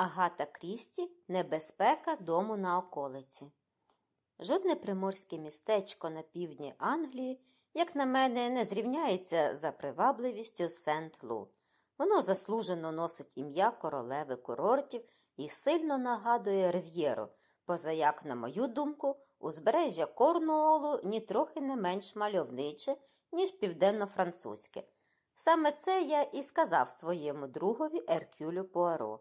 Агата Крісті Небезпека дому на околиці. Жодне приморське містечко на півдні Англії, як на мене, не зрівняється за привабливістю Сент-Лу. Воно заслужено носить ім'я королеви курортів і сильно нагадує Рив'єру, позаяк, на мою думку, узбережжя Корнуолу нітрохи не менш мальовниче, ніж південно-французьке. Саме це я і сказав своєму другові Еркюлю Пуаро.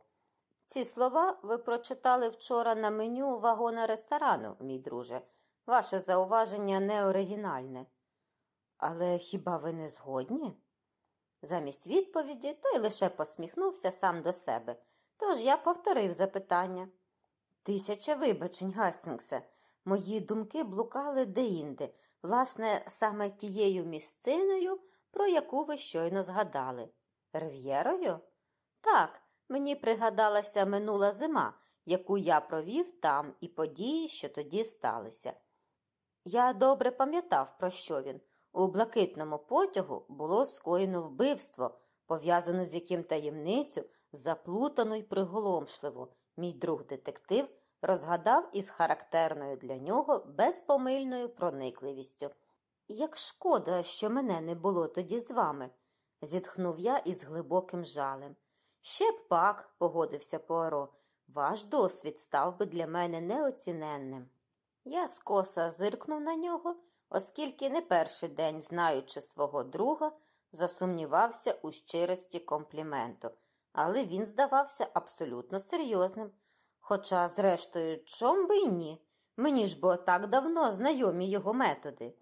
Ці слова ви прочитали вчора на меню вагона ресторану, мій друже. Ваше зауваження не оригінальне. Але хіба ви не згодні? Замість відповіді той лише посміхнувся сам до себе, тож я повторив запитання. Тисяча вибачень, Гастінгсе, мої думки блукали деінде, власне, саме тією місциною, про яку ви щойно згадали. Рив'єрою? Так, мені пригадалася минула зима, яку я провів там і події, що тоді сталися. Я добре пам'ятав, про що він. У блакитному потягу було скоєно вбивство, пов'язане з яким таємницю, заплутану й приголомшливу, мій друг детектив розгадав із характерною для нього безпомильною проникливістю. Як шкода, що мене не було тоді з вами, зітхнув я із глибоким жалем. Ще б пак, погодився Пуаро, ваш досвід став би для мене неоціненним. Я скоса зиркнув на нього, оскільки не перший день, знаючи свого друга, засумнівався у щирості компліменту, але він здавався абсолютно серйозним. Хоча, зрештою, чом би й ні? Мені ж бо так давно знайомі його методи.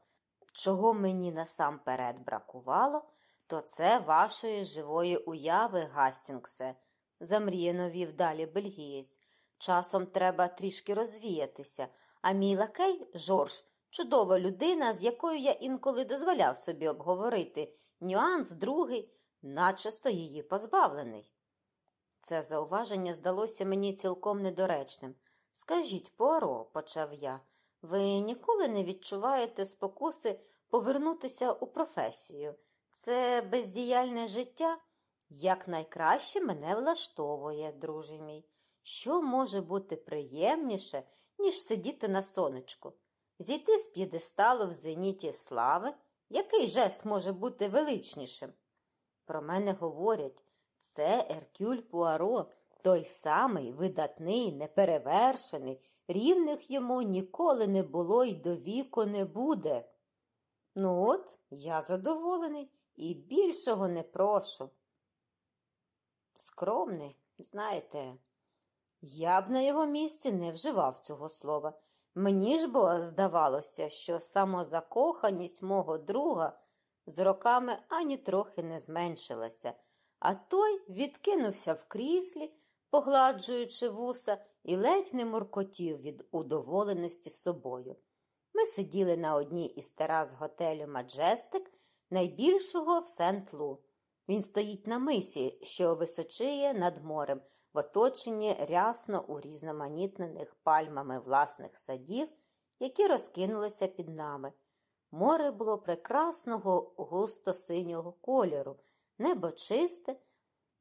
Чого мені насамперед бракувало, то це вашої живої уяви, Гастінгсе, замріяно вів далі бельгієць. Часом треба трішки розвіятися, а мій лакей Жорж чудова людина, з якою я інколи дозволяв собі обговорити нюанс другий, начисто її позбавлений. Це зауваження здалося мені цілком недоречним. Скажіть, Поро, почав я, ви ніколи не відчуваєте спокуси повернутися у професію. Це бездіяльне життя якнайкраще мене влаштовує, друже мій. Що може бути приємніше, ніж сидіти на сонечку? Зійти з п'єдесталу в зеніті слави, який жест може бути величнішим? Про мене говорять, це Еркюль Пуаро, той самий видатний, неперевершений, рівних йому ніколи не було і до віку не буде. Ну от, я задоволений і більшого не прошу. Скромний, знаєте, я б на його місці не вживав цього слова. Мені ж бо здавалося, що самозакоханість мого друга з роками ані трохи не зменшилася, а той відкинувся в кріслі, погладжуючи вуса, і ледь не муркотів від удоволеності собою. Ми сиділи на одній із терас готелю Маджестик, найбільшого в Сент-Лу. Він стоїть на мисі, що височиє над морем, в оточенні рясно урізноманітнених пальмами власних садів, які розкинулися під нами. Море було прекрасного густо синього кольору, небо чисте,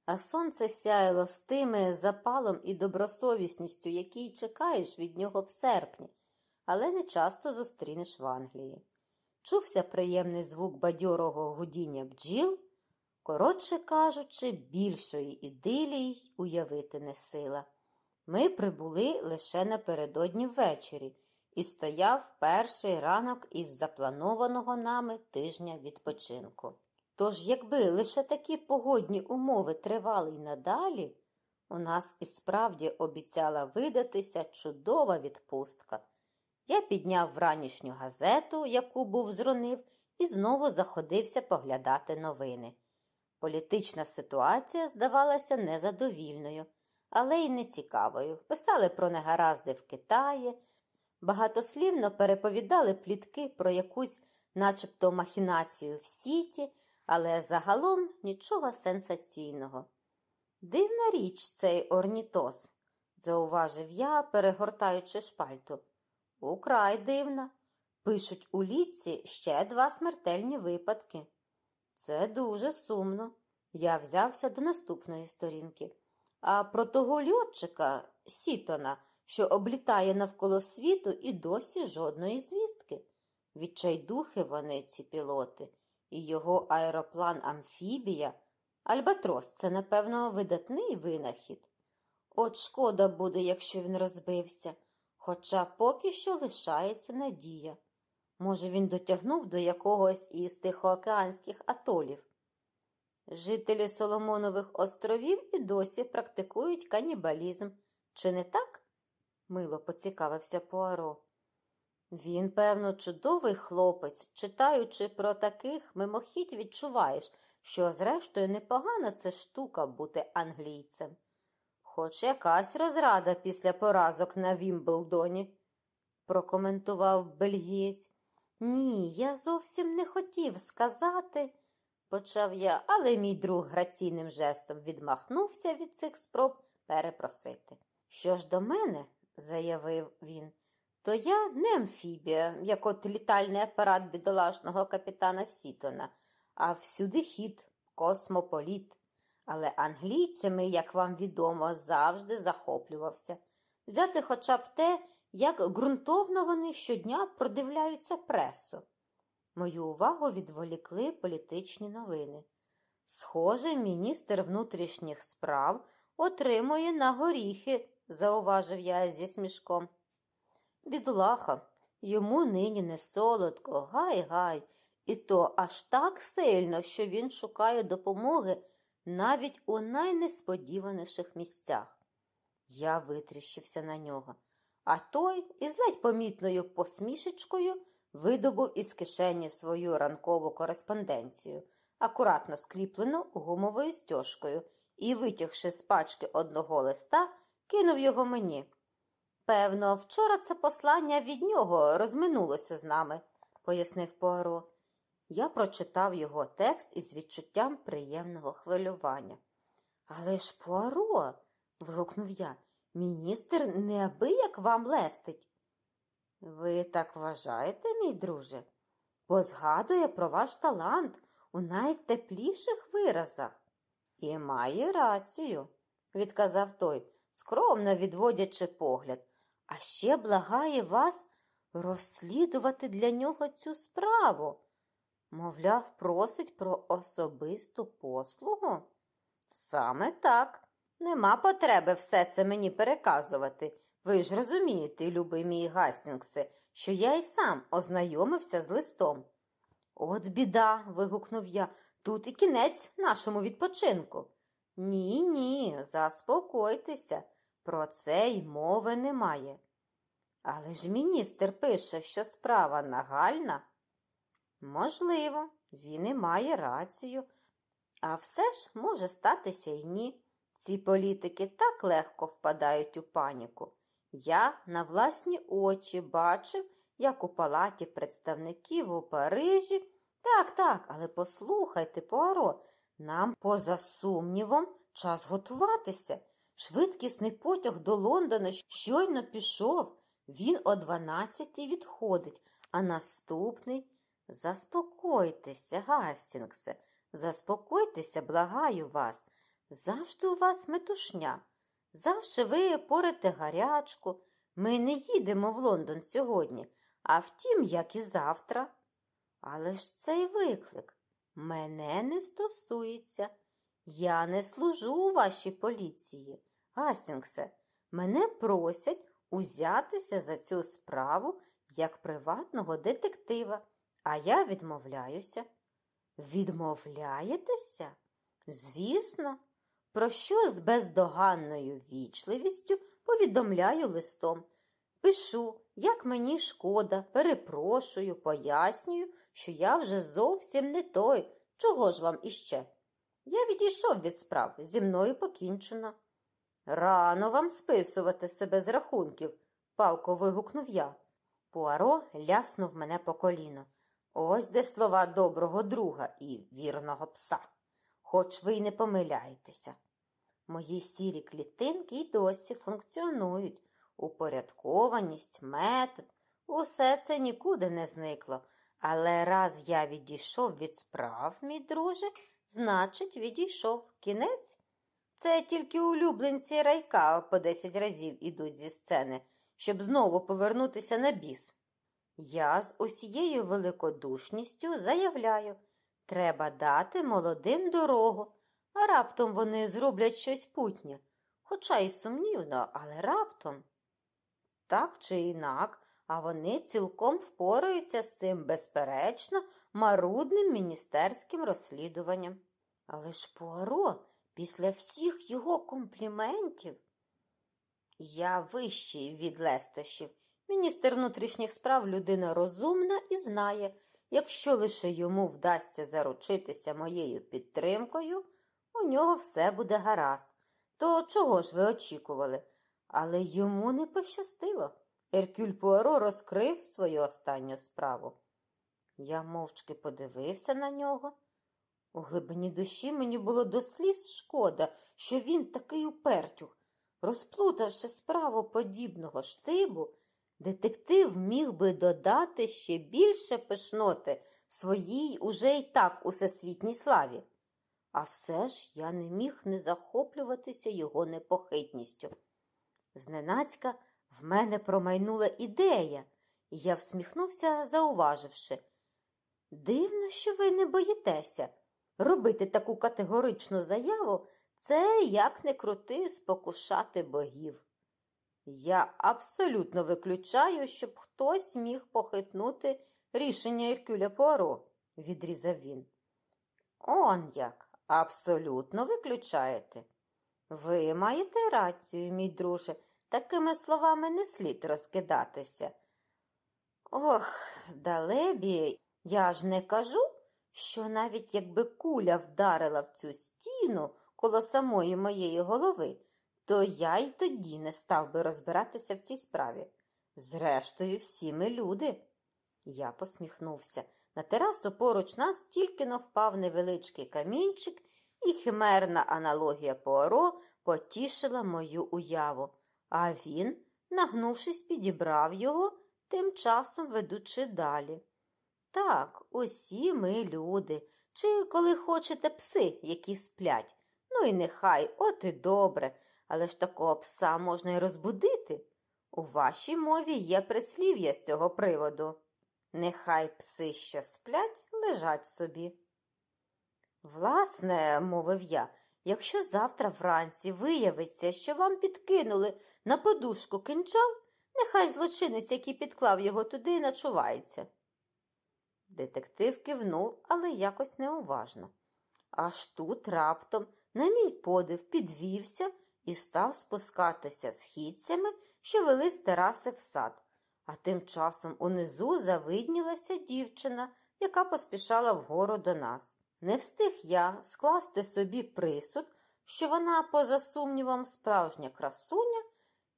а сонце сяяло з тими запалом і добросовісністю, який чекаєш від нього в серпні, але не часто зустрінеш в Англії. Чувся приємний звук бадьорого гудіння бджіл. Коротше кажучи, більшої ідилії уявити не сила. Ми прибули лише напередодні ввечері і стояв перший ранок із запланованого нами тижня відпочинку. Тож, якби лише такі погодні умови тривали й надалі, у нас і справді обіцяла видатися чудова відпустка. Я підняв вранішню газету, яку був зронив, і знову заходився поглядати новини. Політична ситуація здавалася незадовільною, але й нецікавою. Писали про негаразди в Китаї, багатослівно переповідали плітки про якусь, начебто, махінацію в сіті, але загалом нічого сенсаційного. Дивна річ цей орнітоз, зауважив я, перегортаючи шпальту. Украй дивна. Пишуть у ліці ще два смертельні випадки. Це дуже сумно. Я взявся до наступної сторінки. А про того льотчика Сітона, що облітає навколо світу, і досі жодної звістки. Відчайдухи вони, ці пілоти, і його аероплан Амфібія. Альбатрос це, напевно, видатний винахід. От шкода буде, якщо він розбився, хоча поки що лишається надія. Може, він дотягнув до якогось із тихоокеанських атолів. Жителі Соломонових островів і досі практикують канібалізм. Чи не так? мило поцікавився Пуаро. Він, певно, чудовий хлопець. Читаючи про таких, мимохідь відчуваєш, що, зрештою, непогана це штука бути англійцем. Хоч якась розрада після поразок на Вімблдоні, прокоментував бельгієць. Ні, я зовсім не хотів сказати, почав я, але мій друг граційним жестом відмахнувся від цих спроб перепросити. Що ж до мене, заявив він, то я не амфібія, як от літальний апарат бідолашного капітана Сітона, а всюди хід, космополіт. Але англійцями, як вам відомо, завжди захоплювався. Взяти хоча б те, як ґрунтовно вони щодня продивляються пресу. Мою увагу відволікли політичні новини. Схоже, міністр внутрішніх справ отримує на горіхи, зауважив я зі смішком. Бідолаха, йому нині не солодко, гай-гай, і то аж так сильно, що він шукає допомоги навіть у найнесподіваніших місцях. Я витріщився на нього, а той із ледь помітною посмішечкою видобув із кишені свою ранкову кореспонденцію, акуратно скріплену гумовою стяжкою, і, витягши з пачки одного листа, кинув його мені. Певно, вчора це послання від нього розминулося з нами, пояснив Пуаро. Я прочитав його текст із відчуттям приємного хвилювання. Але ж Пуаро, вигукнув я, міністр неабияк вам лестить. Ви так вважаєте, мій друже? Бо згадує про ваш талант у найтепліших виразах. І має рацію, відказав той, скромно відводячи погляд, а ще благає вас розслідувати для нього цю справу. Мовляв, просить про особисту послугу? Саме так. Нема потреби все це мені переказувати. Ви ж розумієте, любий мій Гастінгсе, що я й сам ознайомився з листом. От біда. вигукнув я, тут і кінець нашому відпочинку. Ні, ні, заспокойтеся, про це й мови немає. Але ж міністр пише, що справа нагальна. Можливо, він і має рацію, а все ж може статися й ні. Ці політики так легко впадають у паніку. Я на власні очі бачив, як у палаті представників у Парижі. Так, так, але послухайте, Пуаро, нам, поза сумнівом, час готуватися. Швидкісний потяг до Лондона щойно пішов. Він о дванадцятій відходить, а наступний. Заспокойтеся, Гастінгсе, заспокойтеся, благаю вас. Завжди у вас метушня. Завше ви порите гарячку. Ми не їдемо в Лондон сьогодні, а втім, як і завтра. Але ж цей виклик мене не стосується. Я не служу у вашій поліції. Гастінгсе, мене просять узятися за цю справу як приватного детектива, а я відмовляюся. Відмовляєтеся? Звісно, про що з бездоганною вічливістю повідомляю листом. Пишу, як мені шкода, перепрошую, пояснюю, що я вже зовсім не той, чого ж вам іще. Я відійшов від справ, зі мною покінчено. Рано вам списувати себе з рахунків, палко вигукнув я. Пуаро ляснув мене по коліно. Ось де слова доброго друга і вірного пса. Хоч ви й не помиляєтеся. Мої сірі клітинки й досі функціонують. Упорядкованість, метод, усе це нікуди не зникло. Але раз я відійшов від справ, мій друже, значить, відійшов кінець. Це тільки улюбленці райка по десять разів ідуть зі сцени, щоб знову повернутися на біс. Я з усією великодушністю заявляю, треба дати молодим дорогу, а раптом вони зроблять щось путнє. Хоча й сумнівно, але раптом. Так чи інак, а вони цілком впораються з цим безперечно марудним міністерським розслідуванням. Але ж Пуаро, після всіх його компліментів. Я вищий від лестощів. Міністр внутрішніх справ людина розумна і знає, якщо лише йому вдасться заручитися моєю підтримкою, у нього все буде гаразд. То чого ж ви очікували? Але йому не пощастило. Еркюль Пуаро розкрив свою останню справу. Я мовчки подивився на нього. У глибині душі мені було до сліз шкода, що він такий упертюх. Розплутавши справу подібного штибу, детектив міг би додати ще більше пишноти своїй уже й так усесвітній славі. А все ж я не міг не захоплюватися його непохитністю. Зненацька в мене промайнула ідея, і я всміхнувся, зауваживши. Дивно, що ви не боїтеся. Робити таку категоричну заяву це, як не крути, спокушати богів. Я абсолютно виключаю, щоб хтось міг похитнути рішення Іркюля Пуаро, відрізав він. Он як, абсолютно виключаєте. Ви маєте рацію, мій друже, такими словами не слід розкидатися. Ох, далебі, я ж не кажу, що навіть якби куля вдарила в цю стіну коло самої моєї голови, то я й тоді не став би розбиратися в цій справі. Зрештою, всі ми люди. Я посміхнувся. На терасу поруч нас тільки но впав невеличкий камінчик, і химерна аналогія Пуаро потішила мою уяву, а він, нагнувшись, підібрав його, тим часом ведучи далі. Так, усі ми люди, чи, коли хочете, пси, які сплять. Ну і нехай, от і добре, але ж такого пса можна й розбудити. У вашій мові є прислів'я з цього приводу. Нехай пси, що сплять, лежать собі. Власне, мовив я, якщо завтра вранці виявиться, що вам підкинули на подушку кинджал, нехай злочинець, який підклав його туди, начувається. Детектив кивнув, але якось неуважно. Аж тут раптом, на мій подив, підвівся і став спускатися східцями, що вели з тераси в сад. А тим часом унизу завиднілася дівчина, яка поспішала вгору до нас. Не встиг я скласти собі присуд, що вона, поза сумнівом, справжня красуня,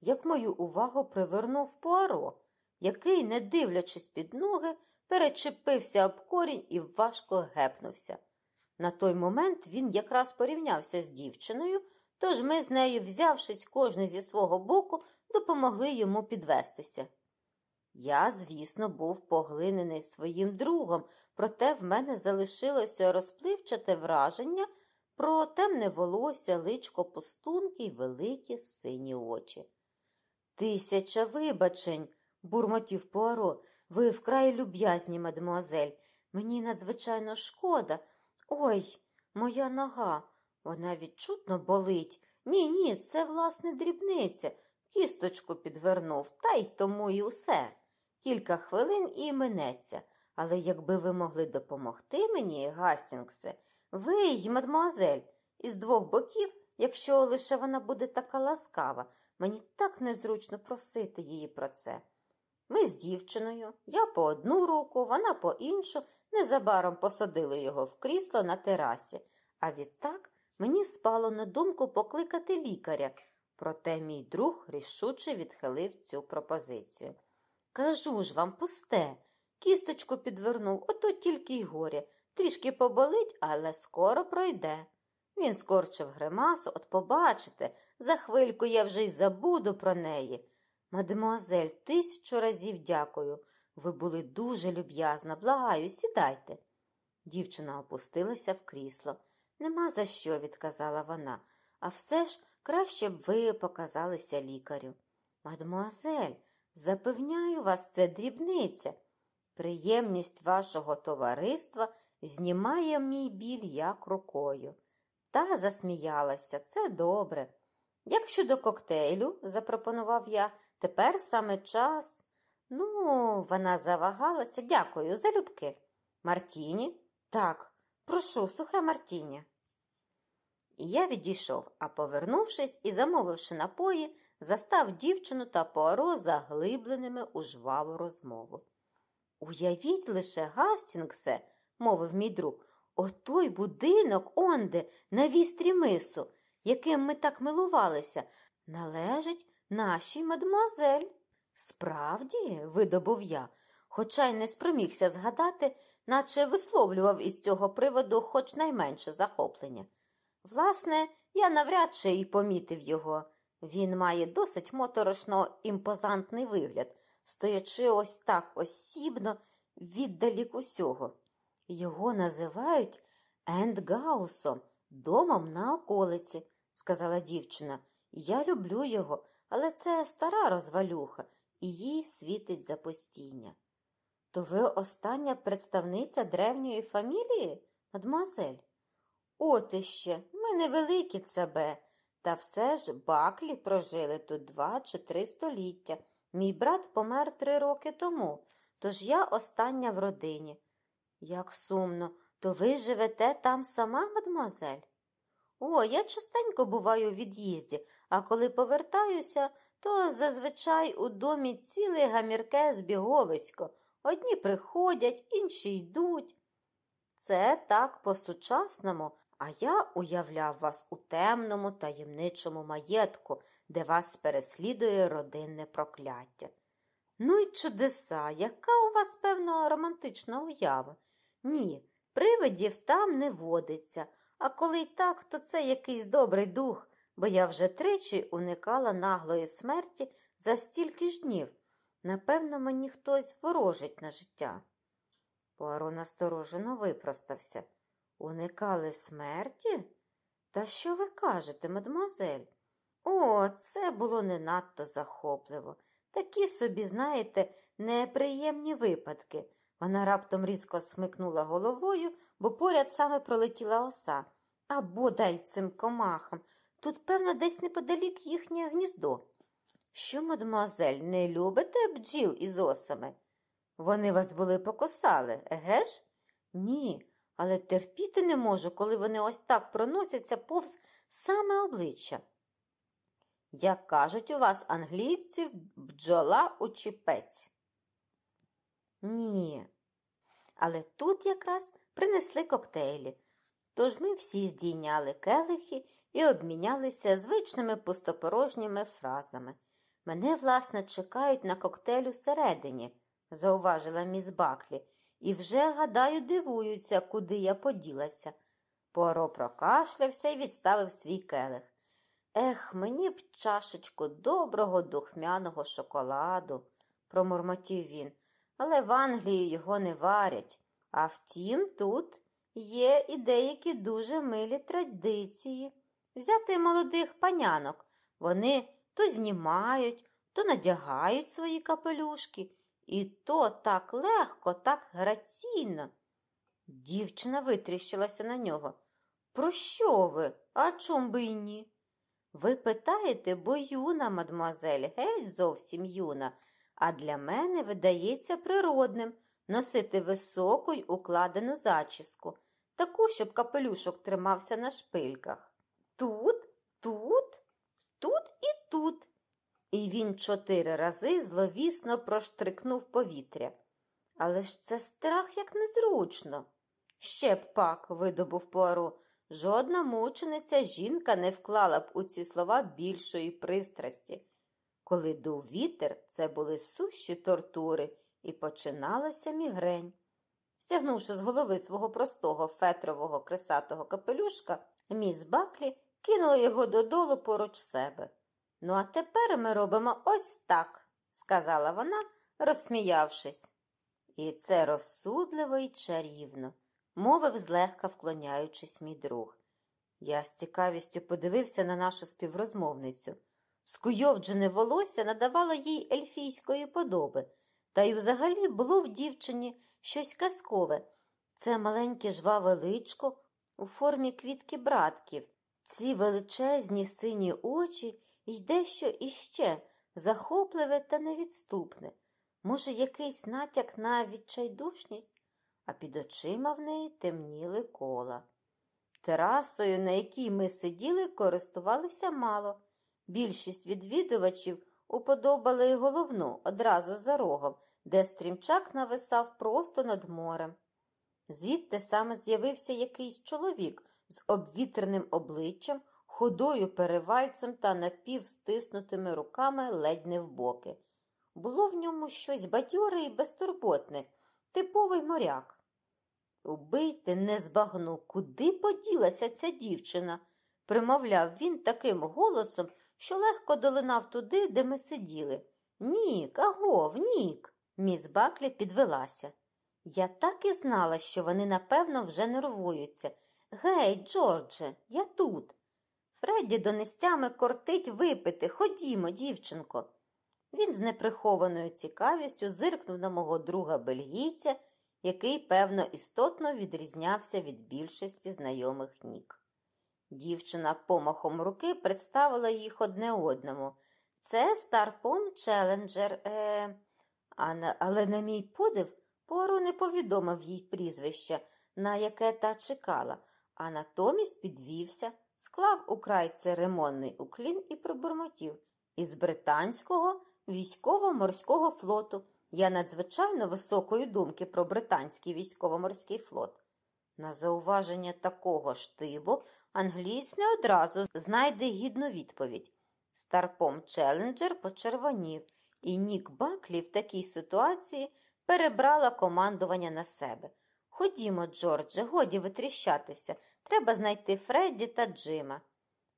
як мою увагу привернув Пуаро, який, не дивлячись під ноги, перечепився об корінь і важко гепнувся. На той момент він якраз порівнявся з дівчиною, тож ми з нею, взявшись кожне зі свого боку, допомогли йому підвестися. Я, звісно, був поглинений своїм другом, проте в мене залишилося розпливчате враження про темне волосся, личко пустунки й великі сині очі. Тисяча вибачень, бурмотів Пуаро, ви вкрай люб'язні, мадемуазель. Мені надзвичайно шкода. Ой, моя нога, вона відчутно болить. Ні, ні, це, власне, дрібниця. Кісточку підвернув, та й тому і усе. Кілька хвилин і минеться. Але якби ви могли допомогти мені, Гастінгсе, ви й, мадмуазель, із двох боків, якщо лише вона буде така ласкава, мені так незручно просити її про це. Ми з дівчиною, я по одну руку, вона по іншу, незабаром посадили його в крісло на терасі, а відтак мені спало на думку покликати лікаря, проте мій друг рішуче відхилив цю пропозицію. Кажу ж вам, пусте, кісточку підвернув, ото тільки й горя. Трішки поболить, але скоро пройде. Він скорчив гримасу, от побачите, за хвильку я вже й забуду про неї. Мадемуазель, тисячу разів дякую. Ви були дуже люб'язна, благаю, сідайте. Дівчина опустилася в крісло. Нема за що, відказала вона. а все ж краще б ви показалися лікарю. Мадмуазель, запевняю вас, це дрібниця. Приємність вашого товариства знімає мій біль як рукою. Та засміялася, це добре. Як щодо коктейлю, запропонував я, тепер саме час. Ну, вона завагалася. Дякую, залюбки. Мартіні? Так, прошу, сухе Мартіні. І я відійшов, а повернувшись і замовивши напої, застав дівчину та Пуаро заглибленими у жваву розмову. Уявіть лише, Гастінгсе, мовив мій друг, отой будинок онде, на вістрі мису, яким ми так милувалися, належить нашій мадмуазель. Справді, видобув я, хоча й не спромігся згадати, наче висловлював із цього приводу хоч найменше захоплення. Власне, я навряд чи й помітив його. Він має досить моторошно імпозантний вигляд, стоячи ось так осібно віддалік усього. Його називають Ендгаусом, домом на околиці, сказала дівчина. Я люблю його, але це стара розвалюха, і їй світить запостіння. То ви остання представниця древньої фамілії, мадмуазель? От іще, ми невеликі цебе, та все ж баклі прожили тут два чи три століття. Мій брат помер три роки тому, тож я остання в родині. Як сумно, то ви живете там сама, мадмуазель? О, я частенько буваю у від'їзді, а коли повертаюся, то зазвичай у домі ціле гамірке збіговисько. Одні приходять, інші йдуть. Це так по-сучасному, а я уявляв вас у темному таємничому маєтку, де вас переслідує родинне прокляття. Ну й чудеса, яка у вас, певно, романтична уява. Ні, привидів там не водиться, а коли й так, то це якийсь добрий дух, бо я вже тричі уникала наглої смерті за стільки ж днів. Напевно, мені хтось ворожить на життя. Пуаро насторожено випростався. Уникали смерті? Та що ви кажете, мадемуазель? О, це було не надто захопливо. Такі собі, знаєте, неприємні випадки. Вона раптом різко смикнула головою, бо поряд саме пролетіла оса. А бодай цим комахам. Тут, певно, десь неподалік їхнє гніздо. Що, мадемуазель, не любите бджіл із осами? Вони вас були покосали, еге ж? Ні, але терпіти не можу, коли вони ось так проносяться повз саме обличчя. Як кажуть у вас, англійців, бджола у чіпець. Ні. Але тут якраз принесли коктейлі. Тож ми всі здійняли келихи і обмінялися звичними пустопорожніми фразами. Мене, власне, чекають на коктейлю всередині, зауважила міс Баклі, і вже, гадаю, дивуються, куди я поділася. Поро прокашлявся і відставив свій келих. Ех, мені б чашечку доброго духмяного шоколаду, промурмотів він, але в Англії його не варять. А втім, тут є і деякі дуже милі традиції. Взяти молодих панянок. Вони то знімають, то надягають свої капелюшки, і то так легко, так граційно. Дівчина витріщилася на нього. Про що ви? А чом би й ні? Ви питаєте, бо юна, мадмуазель, геть зовсім юна, а для мене видається природним носити високу й укладену зачіску, таку, щоб капелюшок тримався на шпильках. Тут, тут, тут і він чотири рази зловісно проштрикнув повітря. Але ж це страх як незручно. Ще б пак, видобув Пуаро, жодна мучениця жінка не вклала б у ці слова більшої пристрасті. Коли дув вітер, це були сущі тортури, і починалася мігрень. Стягнувши з голови свого простого фетрового кресатого капелюшка, міс Баклі кинула його додолу поруч себе. Ну, а тепер ми робимо ось так, сказала вона, розсміявшись. І це розсудливо і чарівно, мовив злегка вклоняючись мій друг. Я з цікавістю подивився на нашу співрозмовницю. Скуйовджене волосся надавало їй ельфійської подоби, та й взагалі було в дівчині щось казкове. Це маленьке жваве личко у формі квітки братків, ці величезні сині очі й дещо іще захопливе та невідступне. Може, якийсь натяк на відчайдушність, а під очима в неї темніли кола. Терасою, на якій ми сиділи, користувалися мало. Більшість відвідувачів уподобали й головну одразу за рогом, де стрімчак нависав просто над морем. Звідти саме з'явився якийсь чоловік з обвітреним обличчям, худою перевальцем та напівстиснутими руками ледь не в боки. Було в ньому щось бадьоре і безтурботне, типовий моряк. Убийте, не збагну, куди поділася ця дівчина, примовляв він таким голосом, що легко долинав туди, де ми сиділи. Нік, агов, нік. Міс Баклі підвелася. Я так і знала, що вони, напевно, вже нервуються. Гей, Джордже, я тут. Фредді донестями кортить випити. Ходімо, дівчинко. Він з неприхованою цікавістю зиркнув на мого друга бельгійця, який, певно, істотно відрізнявся від більшості знайомих нік. Дівчина помахом руки представила їх одне одному. Це Старпом Челенджер, е... але на мій подив Поро не повідомив їй прізвище, на яке та чекала, а натомість підвівся, склав украй церемонний уклін і пробурмотів. Із британського військово-морського флоту. Я надзвичайно високої думки про британський військово-морський флот. На зауваження такого штибу англієць не одразу знайде гідну відповідь. Старпом Челенджер почервонів, і Нік Баклі в такій ситуації перебрала командування на себе. Ходімо, Джордже, годі витріщатися. Треба знайти Фредді та Джима.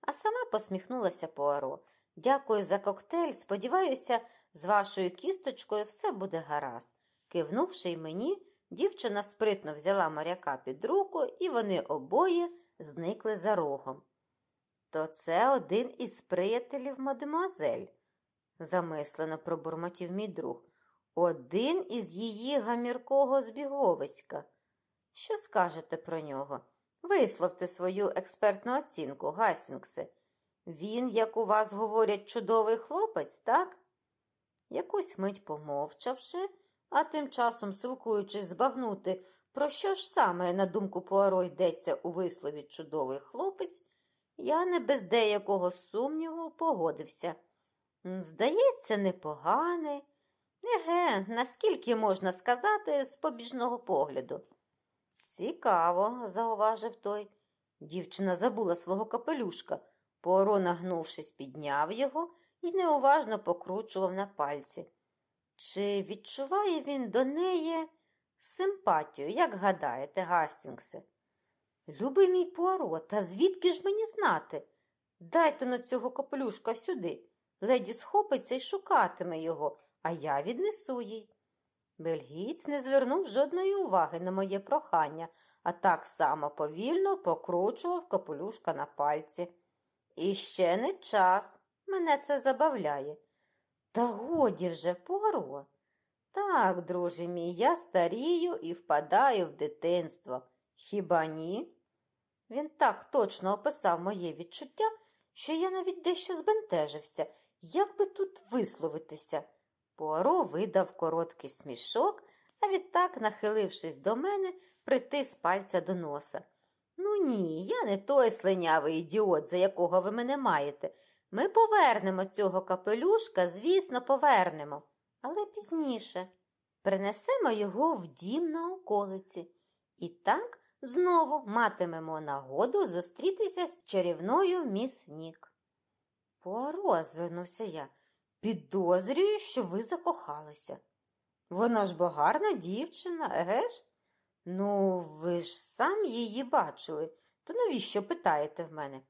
А сама посміхнулася Пуаро. Дякую за коктейль. Сподіваюся, з вашою кісточкою все буде гаразд. Кивнувши й мені, дівчина спритно взяла моряка під руку, і вони обоє зникли за рогом. То це один із приятелів мадемуазель, замислено пробурмотів мій друг. Один із її гаміркого збіговиська. Що скажете про нього? Висловте свою експертну оцінку, Гастінгсе. Він, як у вас говорять, чудовий хлопець, так? Якусь мить помовчавши, а тим часом силкуючись збагнути, про що ж саме, на думку Пуаро, йдеться у вислові чудовий хлопець, я не без деякого сумніву погодився. Здається, непоганий. Еге, наскільки можна сказати з побіжного погляду? Цікаво, зауважив той. Дівчина забула свого капелюшка. Поро, нагнувшись, підняв його і неуважно покручував на пальці. Чи відчуває він до неї симпатію, як гадаєте, Гастінгсе? Любий мій Пуаро, та звідки ж мені знати? Дайте на цього капелюшка сюди. Леді схопиться і шукатиме його, а я віднесу їй. Бельгієць не звернув жодної уваги на моє прохання, а так само повільно покручував капелюшка на пальці. І ще не час. Мене це забавляє. Та годі вже Пуаро. Так, друже мій, я старію і впадаю в дитинство. Хіба ні? Він так точно описав моє відчуття, що я навіть дещо збентежився, як би тут висловитися. Пуаро видав короткий смішок, а відтак, нахилившись до мене, притис пальця до носа. Ну ні, я не той слинявий ідіот, за якого ви мене маєте. Ми повернемо цього капелюшка, звісно, повернемо, але пізніше принесемо його в дім на околиці. І так знову матимемо нагоду зустрітися з чарівною міс Нік. Пуаро, звернувся я, підозрюю, що ви закохалися. Вона ж бо гарна дівчина, еге ж? Ну, ви ж сам її бачили, то навіщо питаєте в мене?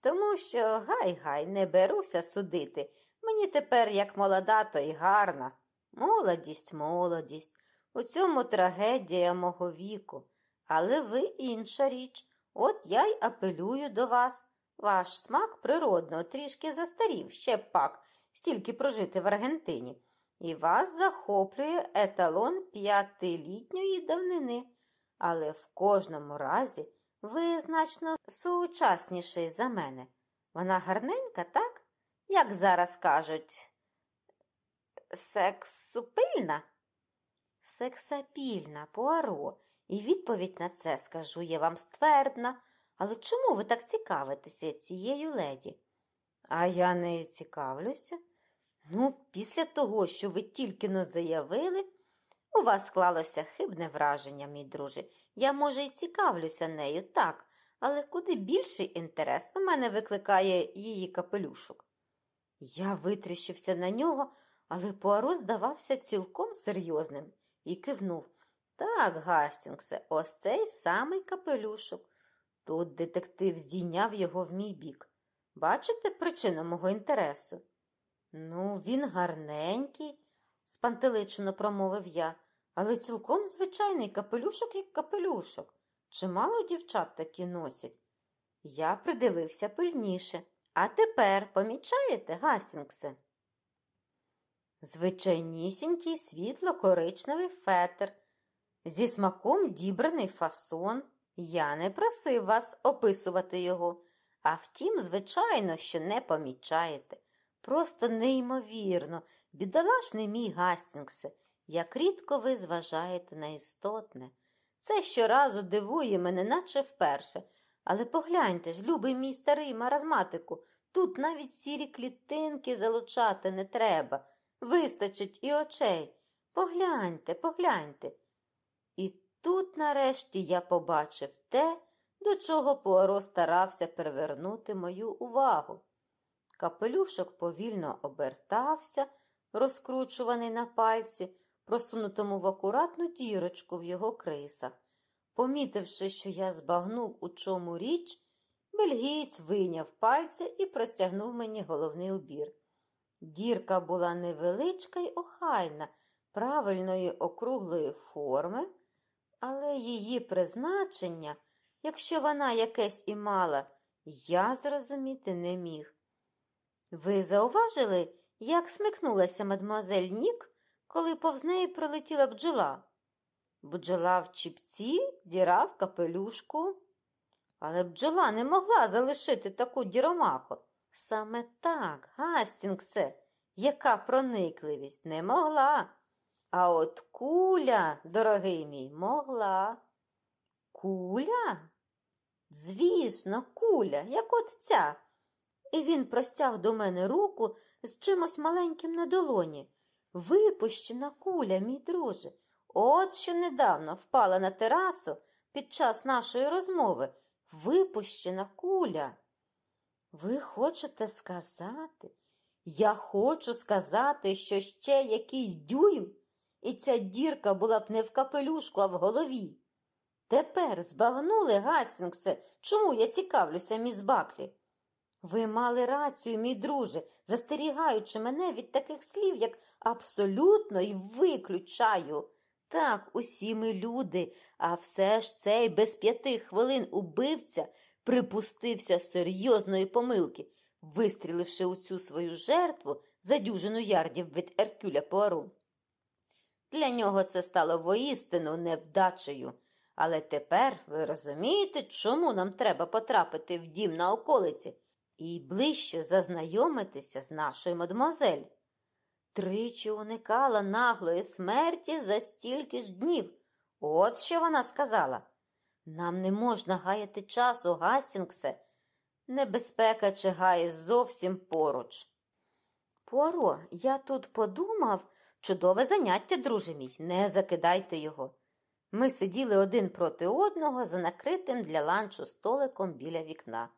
Тому що гай-гай не беруся судити. Мені тепер, як молода, то й гарна. Молодість, молодість. У цьому трагедія мого віку. Але ви інша річ. От я й апелюю до вас. Ваш смак природно трішки застарів, ще пак, стільки прожити в Аргентині. І вас захоплює еталон п'ятилітньої давнини. Але в кожному разі ви значно сучасніший за мене. Вона гарненька, так? Як зараз кажуть, сексупильна? Сексапільна, Пуаро. І відповідь на це скажу я вам ствердна. Але чому ви так цікавитеся цією леді? А я нею цікавлюся. Ну, після того, що ви тільки но заявили, у вас склалося хибне враження, мій друже. Я, може, й цікавлюся нею, так, але куди більший інтерес у мене викликає її капелюшок. Я витріщився на нього, але Пуаро здавався цілком серйозним і кивнув. Так, Гастінгсе, ось цей самий капелюшок. Тут детектив здійняв його в мій бік. Бачите причину мого інтересу? Ну, він гарненький, спантеличено промовив я, але цілком звичайний капелюшок як капелюшок. Чимало дівчат такі носять. Я придивився пильніше. А тепер помічаєте, Гастінгсе? Звичайнісінький світло-коричневий фетр, зі смаком дібраний фасон. Я не просив вас описувати його, а втім, звичайно, що не помічаєте. Просто неймовірно, бідолашний мій Гастінгсе, як рідко ви зважаєте на істотне. Це щоразу дивує мене, наче вперше. Але погляньте ж, любий мій старий маразматику, тут навіть сірі клітинки залучати не треба. Вистачить і очей. Погляньте, погляньте. І тут, нарешті, я побачив те, до чого Пуаро старався привернути мою увагу. Капелюшок повільно обертався, розкручуваний на пальці, просунутому в акуратну дірочку в його крисах. Помітивши, що я збагнув, у чому річ, бельгієць вийняв пальця і простягнув мені головний убір. Дірка була невеличка й охайна, правильної округлої форми, але її призначення, якщо вона якесь і мала, я зрозуміти не міг. Ви зауважили, як смикнулася мадемуазель Нік, коли повз неї пролетіла бджола? Бджола в чіпці, діра в капелюшку. Але бджола не могла залишити таку діромаху. Саме так, Гастінгсе, яка проникливість, не могла. А от куля, дорогий мій, могла. Куля? Звісно, куля, як от ця. І він простяг до мене руку з чимось маленьким на долоні. Випущена куля, мій друже. От що недавно впала на терасу під час нашої розмови. Випущена куля. Ви хочете сказати? Я хочу сказати, що ще якийсь дюйм, і ця дірка була б не в капелюшку, а в голові. Тепер збагнули, Гастінгсе, чому я цікавлюся, міс Баклі? Ви мали рацію, мій друже, застерігаючи мене від таких слів, як абсолютно і виключаю. Так, усі ми люди, а все ж цей без п'яти хвилин убивця припустився серйозної помилки, вистріливши у цю свою жертву за дюжину ярдів від Еркюля Пуару. Для нього це стало воістину невдачею. Але тепер ви розумієте, чому нам треба потрапити в дім на околиці і ближче зазнайомитися з нашою мадемуазель. Тричі уникала наглої смерті за стільки ж днів. От що вона сказала. Нам не можна гаяти часу, Гастінгсе. Небезпека чигає зовсім поруч. Поро, я тут подумав чудове заняття, друже мій, не закидайте його. Ми сиділи один проти одного за накритим для ланчу столиком біля вікна.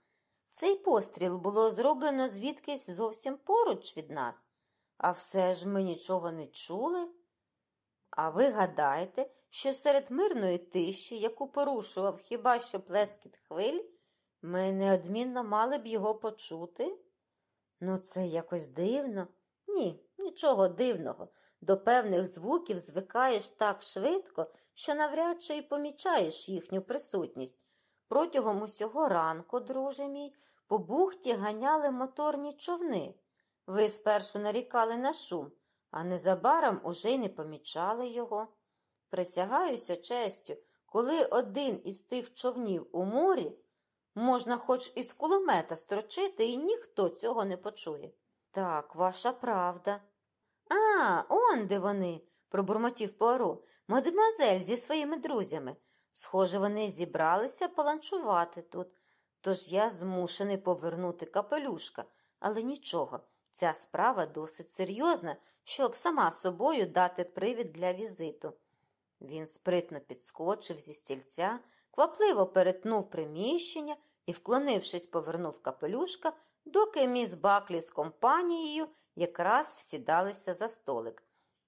Цей постріл було зроблено звідкись зовсім поруч від нас, а все ж ми нічого не чули. А ви гадаєте, що серед мирної тиші, яку порушував хіба що плескіт хвиль, ми неодмінно мали б його почути? Ну, це якось дивно. Ні, нічого дивного. До певних звуків звикаєш так швидко, що навряд чи й помічаєш їхню присутність. Протягом усього ранку, друже мій, по бухті ганяли моторні човни. Ви спершу нарікали на шум, а незабаром уже й не помічали його. Присягаюся честю, коли один із тих човнів у морі, можна хоч із кулемета строчити, і ніхто цього не почує. Так, ваша правда. А, он де вони, пробурмотів Пуаро. Мадемуазель зі своїми друзями. Схоже, вони зібралися поланчувати тут, тож я змушений повернути капелюшка, але нічого, ця справа досить серйозна, щоб сама собою дати привід для візиту. Він спритно підскочив зі стільця, квапливо перетнув приміщення і, вклонившись, повернув капелюшка, доки міс Баклі з компанією якраз всідалися за столик.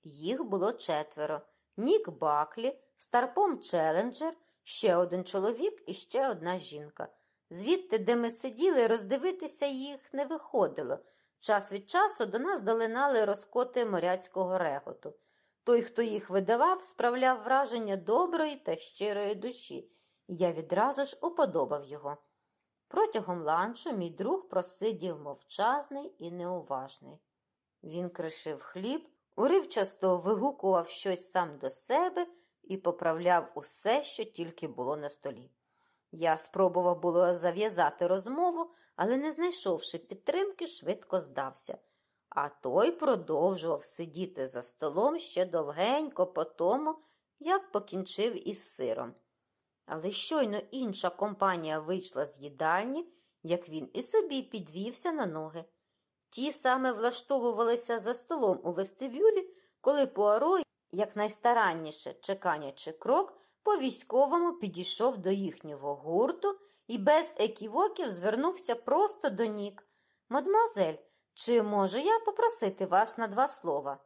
Їх було четверо. Нік Баклі, Старпом Челенджер, ще один чоловік і ще одна жінка. Звідти, де ми сиділи, роздивитися їх не виходило. Час від часу до нас долинали розкоти моряцького реготу. Той, хто їх видавав, справляв враження доброї та щирої душі, і я відразу ж уподобав його. Протягом ланчу мій друг просидів мовчазний і неуважний. Він кришив хліб, уривчасто вигукував щось сам до себе і поправляв усе, що тільки було на столі. Я спробував було зав'язати розмову, але, не знайшовши підтримки, швидко здався. А той продовжував сидіти за столом ще довгенько по тому, як покінчив із сиром. Але щойно інша компанія вийшла з їдальні, як він і собі підвівся на ноги. Ті саме влаштовувалися за столом у вестибюлі, коли Пуаро, як найстаранніше чеканячи крок, по військовому підійшов до їхнього гурту і без еківоків звернувся просто до Нік. Мадмуазель, чи можу я попросити вас на два слова?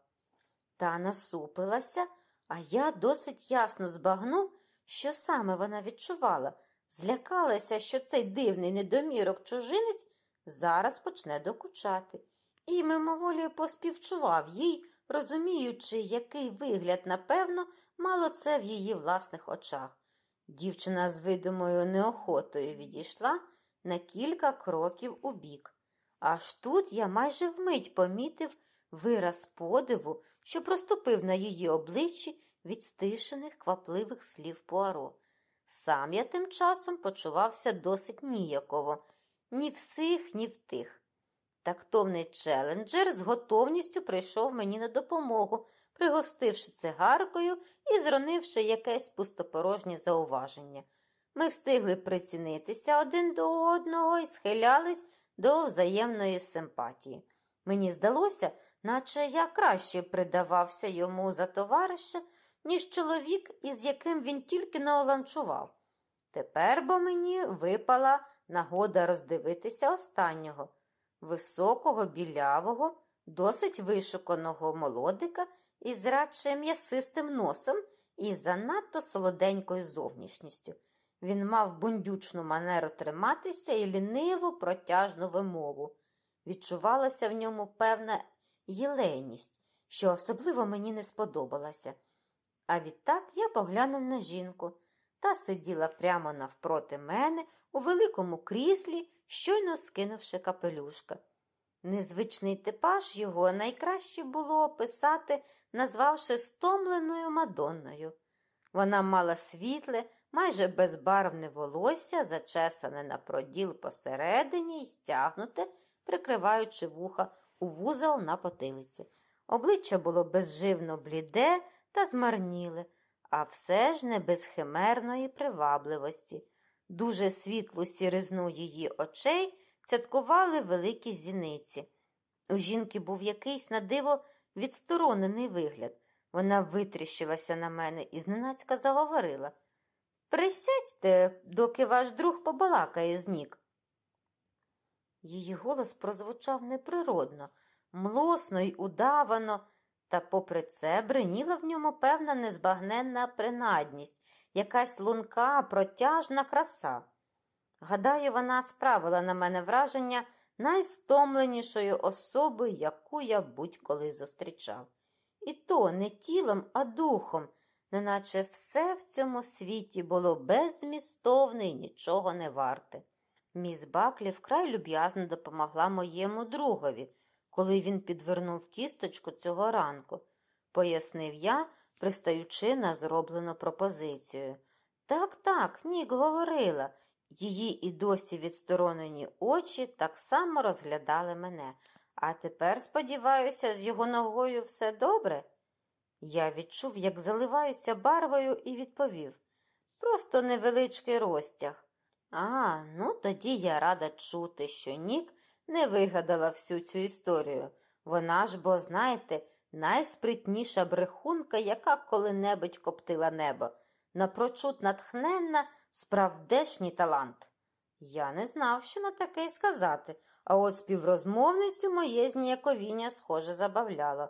Та насупилася, а я досить ясно збагнув, що саме вона відчувала. Злякалася, що цей дивний недомірок чужинець зараз почне докучати, і мимоволі поспівчував їй, розуміючи, який вигляд, напевно, мало це в її власних очах. Дівчина з видимою неохотою відійшла на кілька кроків убік. Аж тут я майже вмить помітив вираз подиву, що проступив на її обличчі від стишених квапливих слів Пуаро. Сам я тим часом почувався досить ніяково, ні в сих, ні в тих. Тактовний челенджер з готовністю прийшов мені на допомогу, пригостивши цигаркою і зронивши якесь пустопорожнє зауваження. Ми встигли прицінитися один до одного і схилялись до взаємної симпатії. Мені здалося, наче я краще придавався йому за товариша, ніж чоловік, із яким він тільки наоланчував. Тепер бо мені випала нагода роздивитися останнього, високого, білявого, досить вишуканого молодика із радше м'ясистим носом і занадто солоденькою зовнішністю. Він мав бундючну манеру триматися і ліниву протяжну вимову. Відчувалася в ньому певна єлейність, що особливо мені не сподобалася. А відтак я поглянув на жінку та сиділа прямо навпроти мене у великому кріслі, щойно скинувши капелюшка. Незвичний типаж його найкраще було описати, назвавши стомленою мадонною. Вона мала світле, майже безбарвне волосся, зачесане на проділ посередині і стягнуте, прикриваючи вуха у вузол на потилиці. Обличчя було безживно бліде та змарніле, а все ж не без химерної привабливості. Дуже світлу сіризну її очей цяткували великі зіниці. У жінки був якийсь на диво відсторонений вигляд. Вона витріщилася на мене і зненацька заговорила. Присядьте, доки ваш друг побалакає з нік. Її голос прозвучав неприродно, млосно й удавано, та, попри це, бриніла в ньому певна незбагненна принадність, якась лунка, протяжна краса. Гадаю, вона справила на мене враження найстомленішої особи, яку я будь-коли зустрічав. І то не тілом, а духом. неначе все в цьому світі було беззмістовне і нічого не варте. Міс Баклі вкрай люб'язно допомогла моєму другові, коли він підвернув кісточку цього ранку, пояснив я, пристаючи на зроблену пропозицію. Так, так, Нік говорила. Її і досі відсторонені очі так само розглядали мене. А тепер, сподіваюся, з його ногою все добре? Я відчув, як заливаюся барвою, і відповів просто невеличкий розтяг. А, ну тоді я рада чути, що Нік не вигадала всю цю історію. Вона ж, бо, знаєте, найспритніша брехунка, яка коли-небудь коптила небо, напрочуд натхненна, справдешній талант. Я не знав, що на таке й сказати, а от співрозмовницю моє зніяковіння схоже забавляло.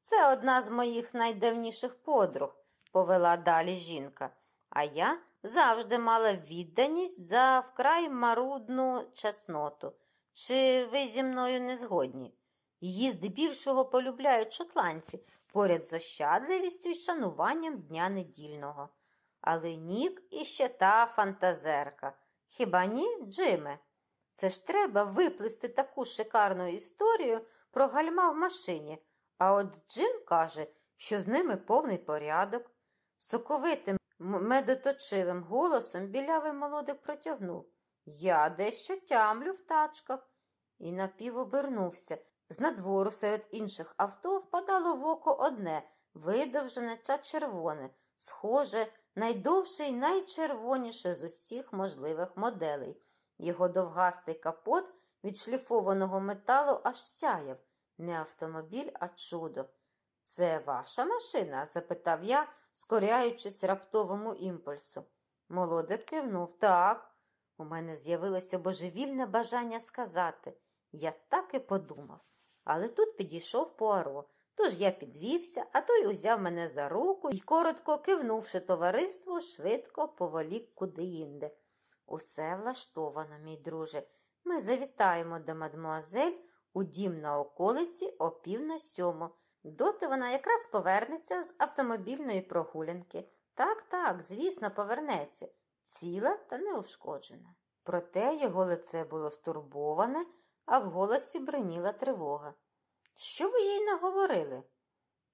Це одна з моїх найдавніших подруг, повела далі жінка, а я завжди мала відданість за вкрай марудну чесноту. Чи ви зі мною не згодні? Її здебільшого полюбляють шотландці поряд з ощадливістю і шануванням дня недільного. Але Нік іще та фантазерка. Хіба ні, Джиме? Це ж треба виплести таку шикарну історію про гальма в машині. А от Джим каже, що з ними повний порядок. Соковитим медоточивим голосом білявий молодик протягнув. Я дещо тямлю в тачках. І напівобернувся. З надвору серед інших авто впадало в око одне, видовжене та червоне, схоже, найдовше й найчервоніше з усіх можливих моделей. Його довгастий капот від шліфованого металу аж сяяв. Не автомобіль, а чудо. Це ваша машина? запитав я, скоряючись раптовому імпульсу. Молодик кивнув так. У мене з'явилося божевільне бажання сказати. Я так і подумав. Але тут підійшов Пуаро. Тож я підвівся, а той узяв мене за руку і, коротко кивнувши товариству, швидко поволік куди-інде. Усе влаштовано, мій друже. Ми завітаємо до мадмуазель у дім на околиці о пів на сьому. Доти вона якраз повернеться з автомобільної прогулянки. Так, так, звісно, повернеться, ціла та неушкоджена. Проте його лице було стурбоване, а в голосі бриніла тривога. Що ви їй наговорили?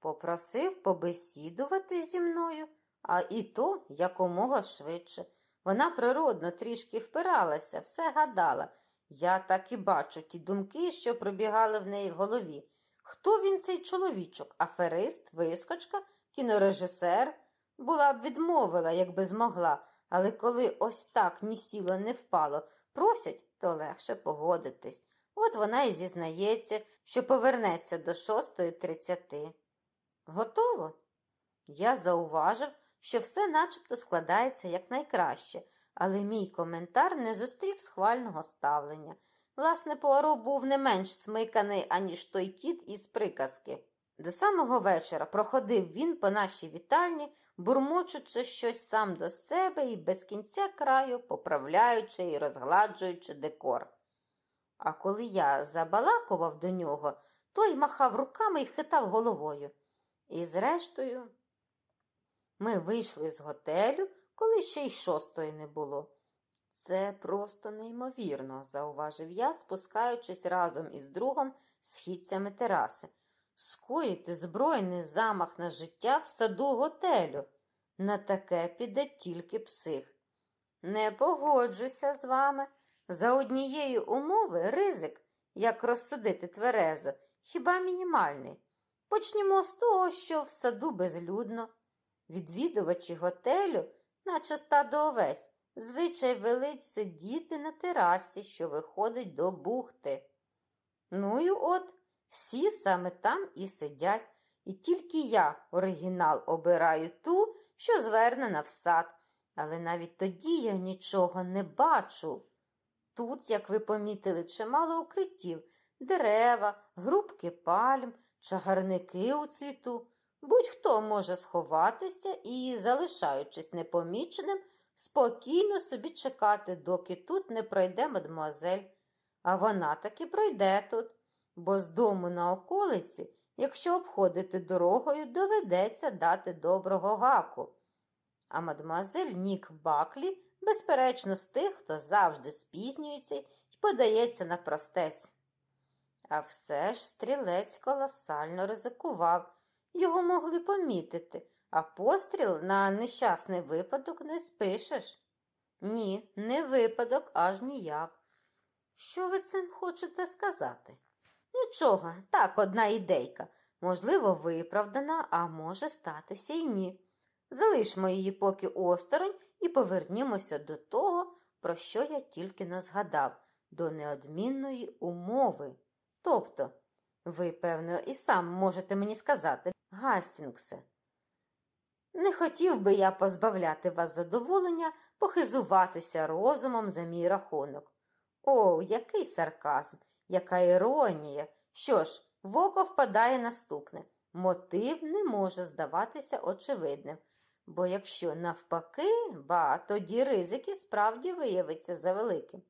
Попросив побесідувати зі мною, а і то якомога швидше. Вона природно трішки впиралася, все гадала. Я так і бачу ті думки, що пробігали в неї в голові. Хто він цей чоловічок? Аферист, вискочка, кінорежисер? Була б відмовила, якби змогла, але коли ось так ні сіло, не впало, просять, то легше погодитись. От вона і зізнається, що повернеться до 6.30. Готово? Я зауважив, що все начебто складається якнайкраще, але мій коментар не зустрів схвального ставлення. Власне, Пуаро був не менш смиканий, аніж той кіт із приказки. До самого вечора проходив він по нашій вітальні, бурмочучи щось сам до себе і без кінця краю поправляючи і розгладжуючи декор. А коли я забалакував до нього, той махав руками і хитав головою. І, зрештою, ми вийшли з готелю, коли ще й шостої не було. Це просто неймовірно, зауважив я, спускаючись разом із другом східцями тераси. Скоїти збройний замах на життя в саду готелю. На таке піде тільки псих. Не погоджуся з вами. За однієї умови ризик, як розсудити тверезо, хіба мінімальний. Почнімо з того, що в саду безлюдно. Відвідувачі готелю, наче стадо овець, звичай велить сидіти на терасі, що виходить до бухти. Ну і от всі саме там і сидять, і тільки я, оригінал, обираю ту, що звернена в сад, але навіть тоді я нічого не бачу. Тут, як ви помітили, чимало укриттів, дерева, грубки пальм, чагарники у цвіту. Будь-хто може сховатися і, залишаючись непоміченим, спокійно собі чекати, доки тут не пройде мадмуазель. А вона таки пройде тут, бо з дому на околиці Якщо обходити дорогою, доведеться дати доброго гаку. А мадемуазель Нік Баклі, безперечно, з тих, хто завжди спізнюється і подається на простець. А все ж стрілець колосально ризикував, його могли помітити, а постріл на нещасний випадок не спишеш. Ні, не випадок аж ніяк. Що ви цим хочете сказати? Нічого, так, одна ідейка. Можливо, виправдана, а може статися й ні. Залишмо її поки осторонь і повернімося до того, про що я тільки не згадав, до неодмінної умови. Тобто, ви, певно, і сам можете мені сказати, Гастінгсе, не хотів би я позбавляти вас задоволення похизуватися розумом за мій рахунок. О, який сарказм, яка іронія. Що ж, в око впадає наступне. Мотив не може здаватися очевидним, бо якщо навпаки, ба, тоді ризики справді виявиться завеликим.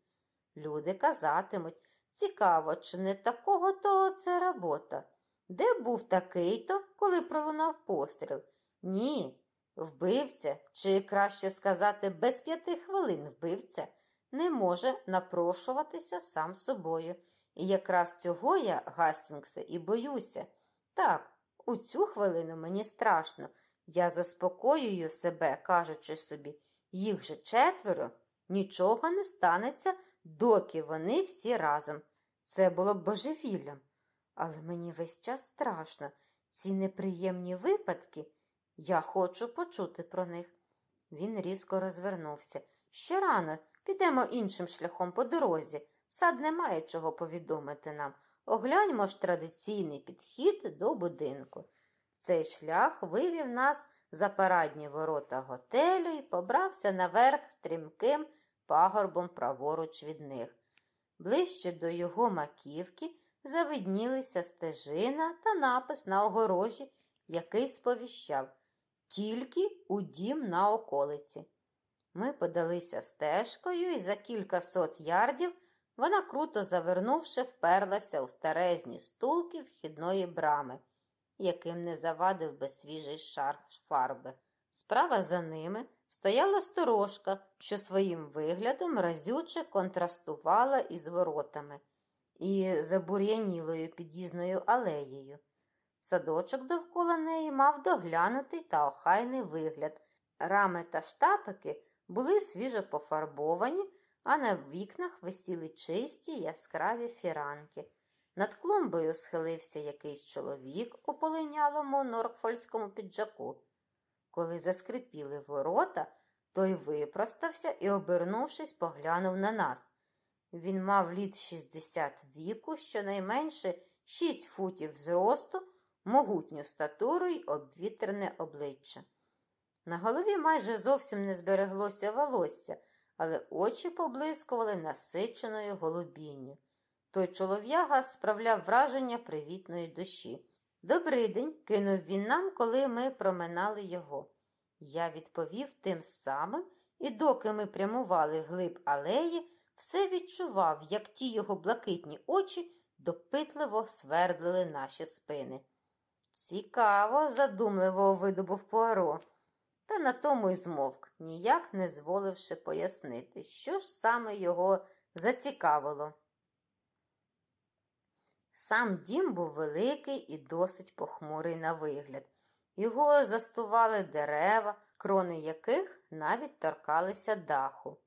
Люди казатимуть цікаво, чи не такого то це робота. Де був такий-то, коли пролунав постріл? Ні, вбивця, чи краще сказати, без п'яти хвилин вбивця, не може напрошуватися сам собою. І якраз цього я, Гастінгсе, і боюся. Так, у цю хвилину мені страшно. Я заспокоюю себе, кажучи собі, їх же четверо, нічого не станеться, доки вони всі разом. Це було б божевіллям. Але мені весь час страшно. Ці неприємні випадки, я хочу почути про них. Він різко розвернувся. Ще рано підемо іншим шляхом по дорозі. Сад не має чого повідомити нам. Огляньмо ж традиційний підхід до будинку. Цей шлях вивів нас за парадні ворота готелю і побрався наверх стрімким пагорбом праворуч від них. Ближче до його маківки завиднілися стежина та напис на огорожі, який сповіщав тільки у дім на околиці. Ми подалися стежкою і за кілька сот ярдів вона, круто завернувши, вперлася у старезні стулки вхідної брами, яким не завадив би свіжий шар фарби. Справа за ними стояла сторожка, що своїм виглядом разюче контрастувала із воротами і забур'янілою під'їзною алеєю. Садочок довкола неї мав доглянутий та охайний вигляд. Рами та штапики були свіжо пофарбовані, а на вікнах висіли чисті яскраві фіранки. Над клумбою схилився якийсь чоловік у полинялому норкфольському піджаку. Коли заскрипіли ворота, той випростався і, обернувшись, поглянув на нас. Він мав літ 60 віку, щонайменше 6 футів зросту, могутню статуру й обвітрене обличчя. На голові майже зовсім не збереглося волосся, але очі поблискували насиченою голубінню. Той чолов'яга справляв враження привітної душі. «Добрий день!» – кинув він нам, коли ми проминали його. Я відповів тим самим, і доки ми прямували глиб алеї, все відчував, як ті його блакитні очі допитливо свердлили наші спини. Цікаво, задумливо видобув Пуаро. Та на тому й змовк, ніяк не зволивши пояснити, що ж саме його зацікавило. Сам дім був великий і досить похмурий на вигляд. Його застували дерева, крони яких навіть торкалися даху.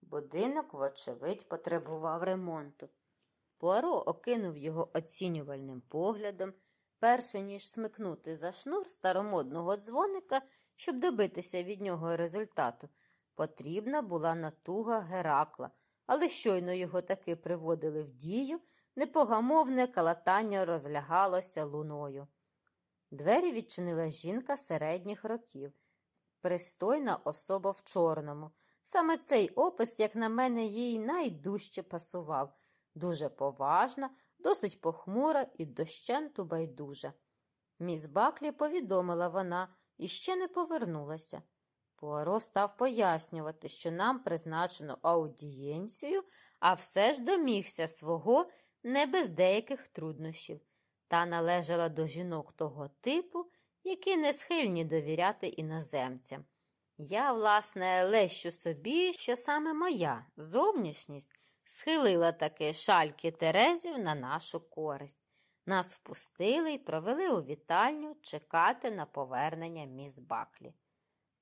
Будинок, вочевидь, потребував ремонту. Пуаро окинув його оцінювальним поглядом, перше ніж смикнути за шнур старомодного дзвоника, щоб добитися від нього результату. Потрібна була натуга Геракла, але щойно його таки приводили в дію, непогамовне калатання розлягалося луною. Двері відчинила жінка середніх років, пристойна особа в чорному. Саме цей опис, як на мене, їй найдужче пасував, дуже поважна, досить похмура і дощенту байдужа. Міс Баклі повідомила вона і ще не повернулася. Пуаро став пояснювати, що нам призначено аудієнцію, а все ж домігся свого не без деяких труднощів. та належала до жінок того типу, які не схильні довіряти іноземцям. Я, власне, лещу собі, що саме моя зовнішність схилила таки шальки Терезів на нашу користь. Нас впустили і провели у вітальню чекати на повернення міс Баклі.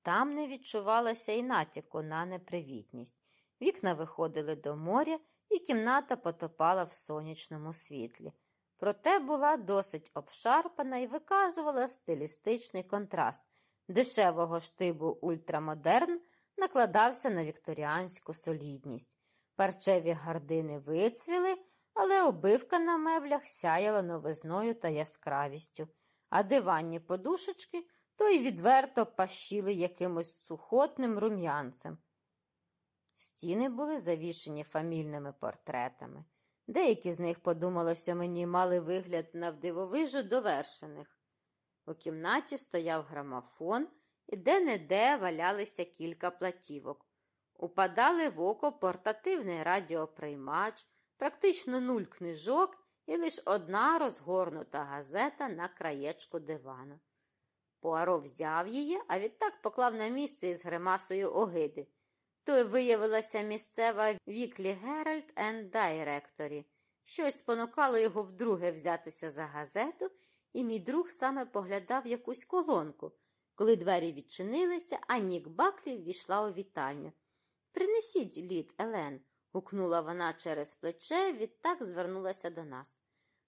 Там не відчувалося і натяку на непривітність. Вікна виходили до моря, і кімната потопала в сонячному світлі. Проте була досить обшарпана і виказувала стилістичний контраст. Дешевого штибу ультрамодерн накладався на вікторіанську солідність. Парчеві гардини вицвіли, але обивка на меблях сяяла новизною та яскравістю, а диванні подушечки то й відверто пащили якимось сухотним рум'янцем. Стіни були завішені фамільними портретами. Деякі з них, подумалося мені, мали вигляд навдивовижу довершених. У кімнаті стояв грамофон, і де-не-де валялися кілька платівок. Упадали в око портативний радіоприймач, практично нуль книжок і лише одна розгорнута газета на краєчку дивану. Пуаро взяв її, а відтак поклав на місце із гримасою огиди. То виявилася місцева Weekly Herald and Directory. Щось спонукало його вдруге взятися за газету, і мій друг саме проглядав якусь колонку. Коли двері відчинилися, а Нік Баклі ввійшла у вітальню. Принесіть лід, Елен, гукнула вона через плече, відтак звернулася до нас.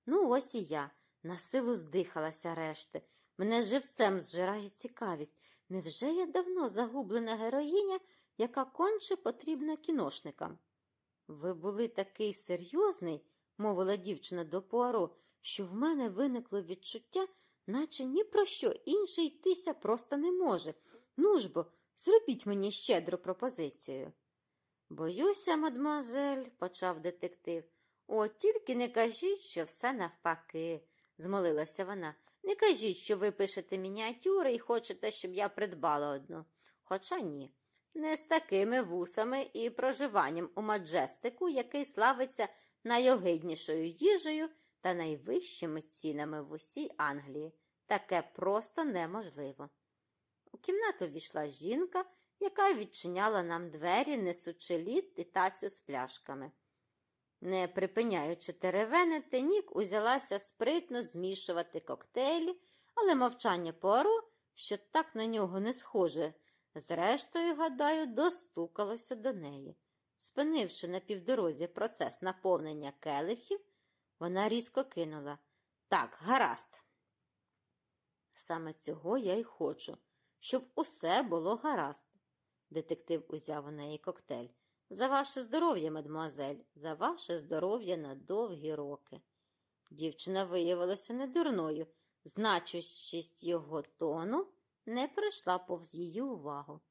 Ну, ось і я. На силу здихалася решти. Мене живцем зжирає цікавість. Невже я давно загублена героїня, яка конче потрібна кіношникам? Ви були такий серйозний, мовила дівчина до Пуаро, що в мене виникло відчуття, наче ні про що інше йтися просто не може. Ну ж бо, зробіть мені щедру пропозицію. Боюся, мадмуазель, почав детектив. О, тільки не кажіть, що все навпаки, змолилася вона. Не кажіть, що ви пишете мініатюри і хочете, щоб я придбала одну. Хоча ні. Не з такими вусами і проживанням у маджестику, який славиться найогиднішою їжею та найвищими цінами в усій Англії. Таке просто неможливо. У кімнату війшла жінка, яка відчиняла нам двері, несучи лід і тацю з пляшками. Не припиняючи теревенити, Нік узялася спритно змішувати коктейлі, але мовчання Пуаро, що так на нього не схоже, зрештою, гадаю, достукалося до неї. Спинивши на півдорозі процес наповнення келихів, вона різко кинула Так, гаразд. Саме цього я й хочу, щоб усе було гаразд. Детектив узяв у неї коктейль. За ваше здоров'я, мадмуазель, за ваше здоров'я на довгі роки. Дівчина виявилася недурною. Значущість його тону не прийшла повз її увагу.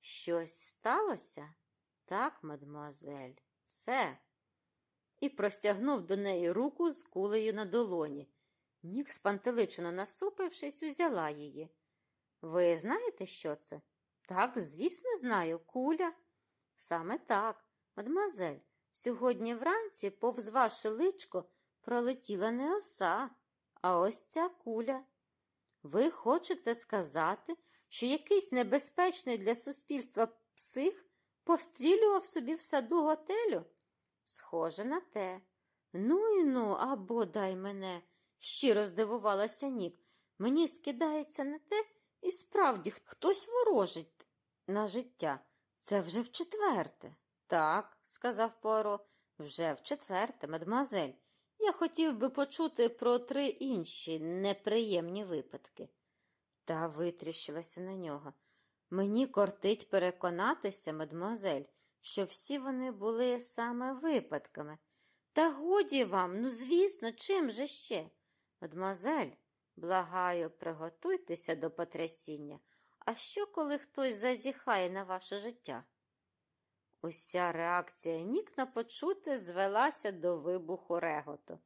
Щось сталося? Так, мадмуазель, це. І простягнув до неї руку з кулею на долоні. Нік, спантеличено насупившись, узяла її. Ви знаєте, що це? Так, звісно, знаю, куля. Саме так, мадемуазель, сьогодні вранці повз ваше личко пролетіла не оса, а ось ця куля. Ви хочете сказати, що якийсь небезпечний для суспільства псих пострілював собі в саду готелю? Схоже на те. Ну і ну, або дай мене, щиро здивувалася Нік. Мені скидається на те, і справді хтось ворожить на життя. Це вже в четверте. Так, сказав Поро, вже в четверте, мадемуазель. Я хотів би почути про три інші неприємні випадки. Та витріщилася на нього. Мені кортить переконатися, мадемуазель, що всі вони були саме випадками. Та годі вам, ну, звісно, чим же ще? Мадемуазель, благаю, приготуйтеся до потрясіння. А що, коли хтось зазіхає на ваше життя? Уся реакція Нік на почуте звелася до вибуху реготу.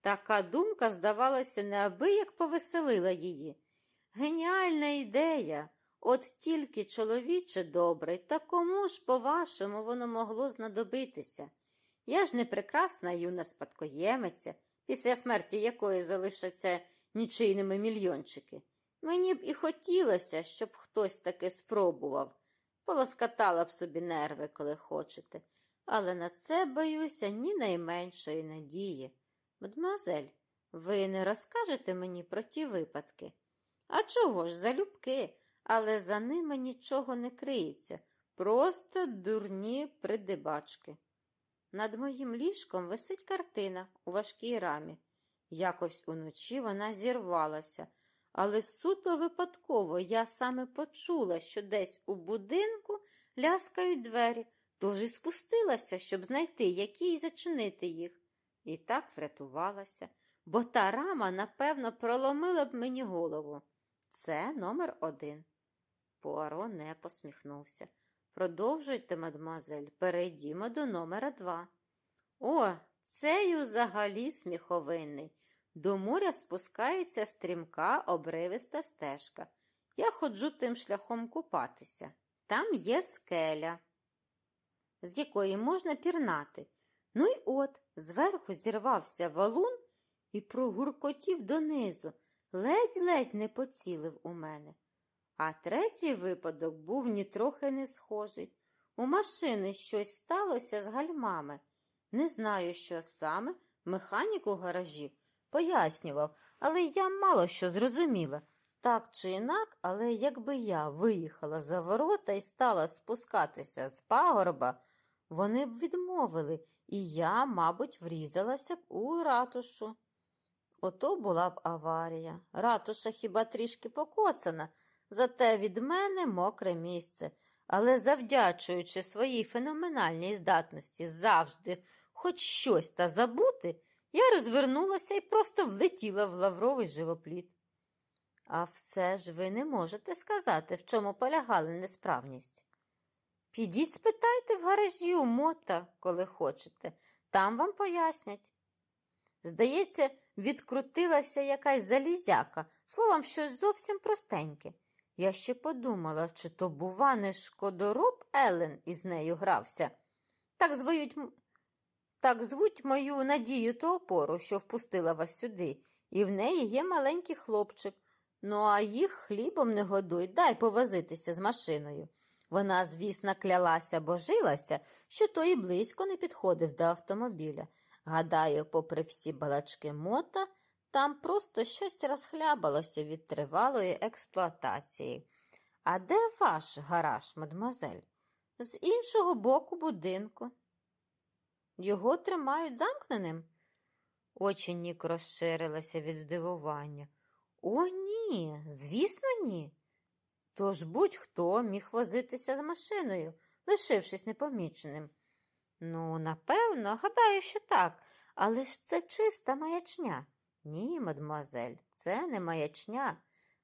Така думка, здавалося, неабияк повеселила її. Геніальна ідея, от тільки чоловіче добрий, та кому ж, по-вашому, воно могло знадобитися? Я ж не прекрасна юна спадкоємиця, після смерті якої залишаться нічийними мільйончики. Мені б і хотілося, щоб хтось таки спробував. Полоскатала б собі нерви, коли хочете, але на це боюся ні найменшої надії. Мадемуазель, ви не розкажете мені про ті випадки? А чого ж, залюбки, але за ними нічого не криється, просто дурні придибачки. Над моїм ліжком висить картина у важкій рамі. Якось уночі вона зірвалася, але суто випадково я саме почула, що десь у будинку ляскають двері, тож і спустилася, щоб знайти, які й зачинити їх. І так врятувалася, бо та рама, напевно, проломила б мені голову. Це номер один. Пуаро не посміхнувся. Продовжуйте, мадемуазель, перейдімо до номера два. О, цей взагалі сміховинний. До моря спускається стрімка обривиста стежка. Я ходжу тим шляхом купатися. Там є скеля, з якої можна пірнати. Ну й от, зверху зірвався валун і прогуркотів донизу, ледь-ледь не поцілив у мене. А третій випадок був нітрохи не схожий. У машини щось сталося з гальмами. Не знаю, що саме, механік у гаражі пояснював, але я мало що зрозуміла. Так чи інак, але якби я виїхала за ворота і стала спускатися з пагорба, вони б відмовили, і я, мабуть, врізалася б у ратушу. Ото була б аварія. Ратуша хіба трішки покоцана, зате від мене мокре місце. Але, завдячуючи своїй феноменальній здатності завжди хоч щось та забути, я розвернулася і просто влетіла в лавровий живопліт. А все ж ви не можете сказати, в чому полягала несправність. Підіть, спитайте в гаражі у мота, коли хочете, там вам пояснять. Здається, відкрутилася якась залізяка, словом, щось зовсім простеньке. Я ще подумала, чи то, бува, не шкодороб Елен із нею грався. Так звуть, так звуть мою надію ту опору, що впустила вас сюди, і в неї є маленький хлопчик. Ну, а їх хлібом не годуй, дай повозитися з машиною. Вона, звісно, клялася, божилася, що той і близько не підходив до автомобіля. Гадаю, попри всі балачки мота, там просто щось розхлябалося від тривалої експлуатації. А де ваш гараж, мадемуазель? З іншого боку будинку. Його тримають замкненим. Очі Нік розширилися від здивування. О, ні, звісно, ні. Тож будь-хто міг возитися з машиною, лишившись непоміченим. Ну, напевно, гадаю, що так, але ж це чиста маячня. Ні, мадемуазель, це не маячня.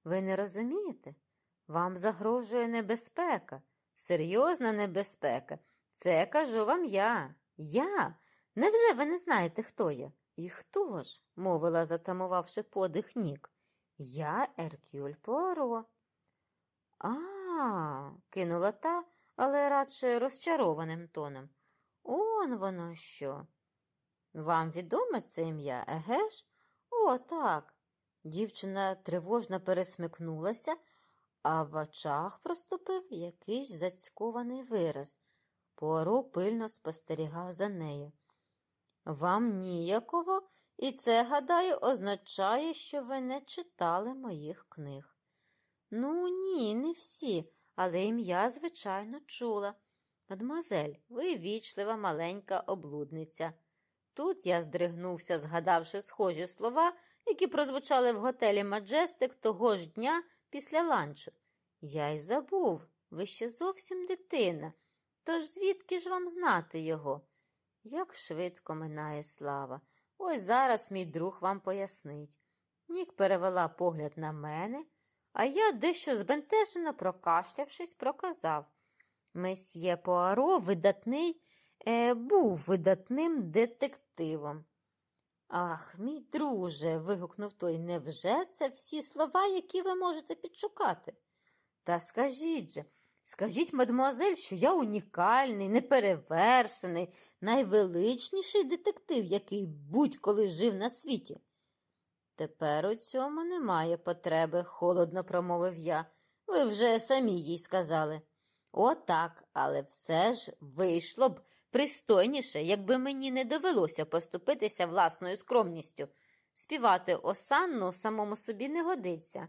Ви не розумієте? Вам загрожує небезпека, серйозна небезпека. Це кажу вам я. Я. Невже ви не знаєте, хто я? І хто ж? мовила, затамувавши подих Нік. Я Еркюль Пуаро. А, кинула та, але радше розчарованим тоном. Он воно що. Вам відоме це ім'я, еге ж? О, так. Дівчина тривожно пересмикнулася, а в очах проступив якийсь зацькований вираз. Пуаро пильно спостерігав за нею. Вам ніяково, і це, гадаю, означає, що ви не читали моїх книг. Ну, ні, не всі, але ім'я, звичайно, чула. Мадемуазель, ви вічлива маленька облудниця. Тут я здригнувся, згадавши схожі слова, які прозвучали в готелі Маджестик того ж дня після ланчу. Я й забув, ви ще зовсім дитина. Тож звідки ж вам знати його? Як швидко минає слава. Ось зараз мій друг вам пояснить. Нік перевела погляд на мене, а я дещо збентежено прокашлявшись, проказав. Месьє Пуаро видатний, е, був видатним детективом. Ах, мій друже, вигукнув той, невже це всі слова, які ви можете підшукати? Та скажіть же, Скажіть, мадемуазель, що я унікальний, неперевершений, найвеличніший детектив, який будь-коли жив на світі. Тепер у цьому немає потреби, холодно промовив я. Ви вже самі їй сказали. Отак, але все ж вийшло б пристойніше, якби мені не довелося поступитися власною скромністю. Співати осанну самому собі не годиться.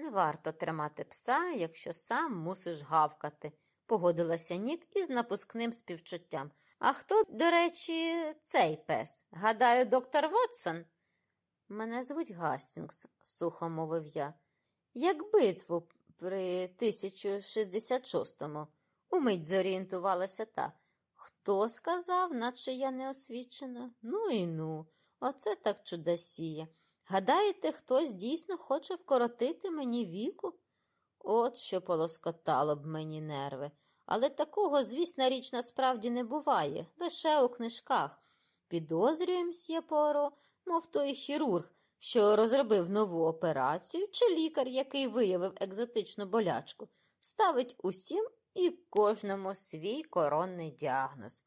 Не варто тримати пса, якщо сам мусиш гавкати, погодилася Нік із напускним співчуттям. А хто, до речі, цей пес? Гадаю, доктор Вотсон? Мене звуть Гастінгс, сухо мовив я. Як битву при 1066-му. Умить зорієнтувалася та. Хто сказав, наче я не освічена? Ну і ну, оце так чудосіє. Гадаєте, хтось дійсно хоче вкоротити мені віку? От що полоскотало б мені нерви. Але такого, звісна річ, насправді не буває, лише у книжках. Підозрює мсьє Поро, мов той хірург, що розробив нову операцію, чи лікар, який виявив екзотичну болячку, ставить усім і кожному свій коронний діагноз.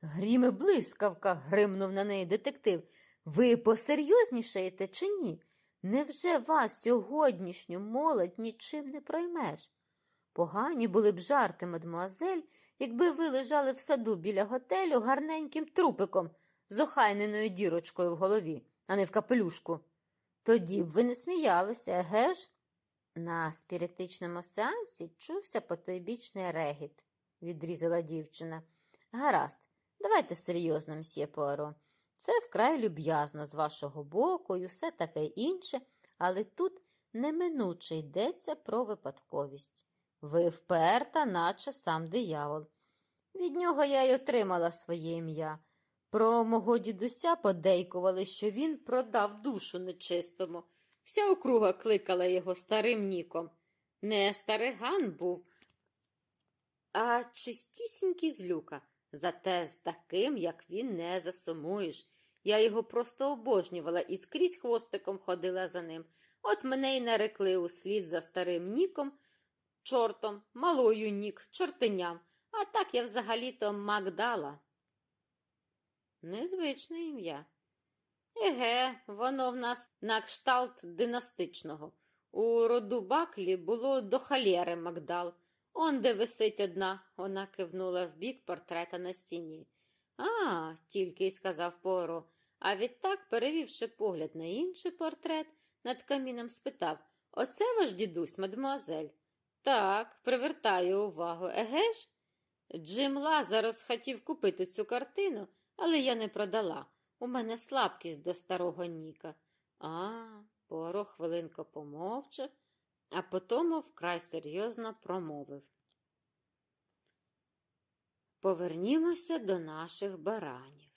Грім і блискавка, гримнув на неї детектив. Ви посерйознішаєте чи ні? Невже вас сьогоднішню молодь нічим не проймеш? Погані були б жарти, мадмуазель, якби ви лежали в саду біля готелю гарненьким трупиком з охайненою дірочкою в голові, а не в капелюшку. Тоді б ви не сміялися, еге ж? На спіритичному сеансі чувся потойбічний регіт, відрізала дівчина. Гаразд, давайте серйозно, мсьє Пуаро. Це вкрай люб'язно з вашого боку і все таке інше, але тут неминуче йдеться про випадковість. Ви вперта, наче сам диявол. Від нього я й отримала своє ім'я. Про мого дідуся подейкували, що він продав душу нечистому. Вся округа кликала його старим ніком. Не стариган був, а чистісінький злюка. Зате з таким, як він, не засумуєш. Я його просто обожнювала і скрізь хвостиком ходила за ним. От мене й нарекли услід за старим ніком, чортом, малою нік, чортеням, а так я взагалі-то Магдала. Незвичне ім'я. Еге, воно в нас на кшталт династичного. У роду Баклі було до халєри Магдал. Он де висить одна, вона кивнула в бік портрета на стіні. А, тільки й сказав Поро, а відтак, перевівши погляд на інший портрет, над каміном спитав Оце ваш дідусь, мадемуазель?» Так, привертаю увагу, еге ж? Джим Лазарос хотів купити цю картину, але я не продала. У мене слабкість до старого Ніка. А, Поро хвилинку помовчав, а потому вкрай серйозно промовив. Повернімося до наших баранів.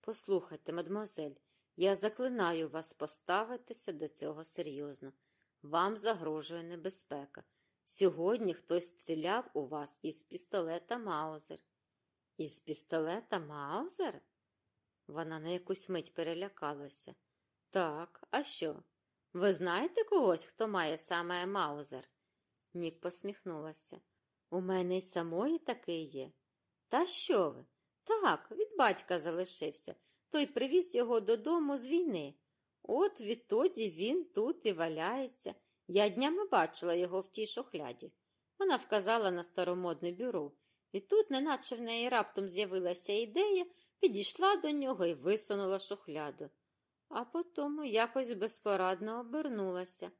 Послухайте, мадемуазель, я заклинаю вас поставитися до цього серйозно. Вам загрожує небезпека. Сьогодні хтось стріляв у вас із пістолета Маузер. Із пістолета Маузер? Вона на якусь мить перелякалася. Так, а що? Ви знаєте когось, хто має саме Маузер? Нік посміхнулася. У мене й самої такий є. Та що ви? Так, від батька залишився. Той привіз його додому з війни. От відтоді він тут і валяється. Я днями бачила його в тій шухляді. Вона вказала на старомодне бюро, і тут, неначе в неї раптом з'явилася ідея, підійшла до нього і висунула шухляду, а потім якось безпорадно обернулася.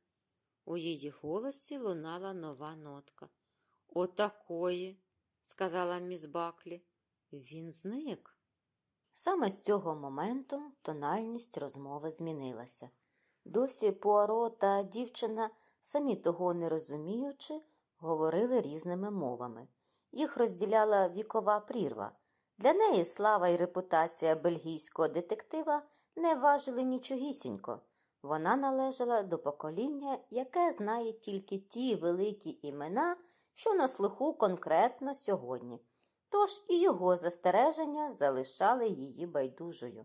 У її голосі лунала нова нотка. Отакої, сказала міс Баклі. Він зник. Саме з цього моменту тональність розмови змінилася. Досі Пуаро та дівчина, самі того не розуміючи, говорили різними мовами. Їх розділяла вікова прірва. Для неї слава і репутація бельгійського детектива не важили нічогісінько. Вона належала до покоління, яке знає тільки ті великі імена, що на слуху конкретно сьогодні. Тож і його застереження залишали її байдужою.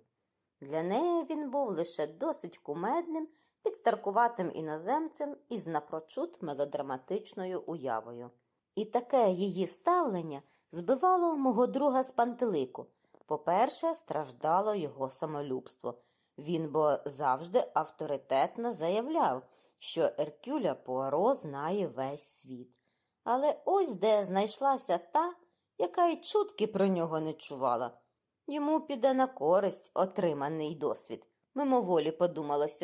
Для неї він був лише досить кумедним, підстаркуватим іноземцем із напрочуд мелодраматичною уявою. І таке її ставлення збивало мого друга з пантелику. По-перше, страждало його самолюбство. Він бо завжди авторитетно заявляв, що Еркюля Пуаро знає весь світ. Але ось де знайшлася та, яка й чутки про нього не чувала. Йому піде на користь отриманий досвід, мимоволі подумалося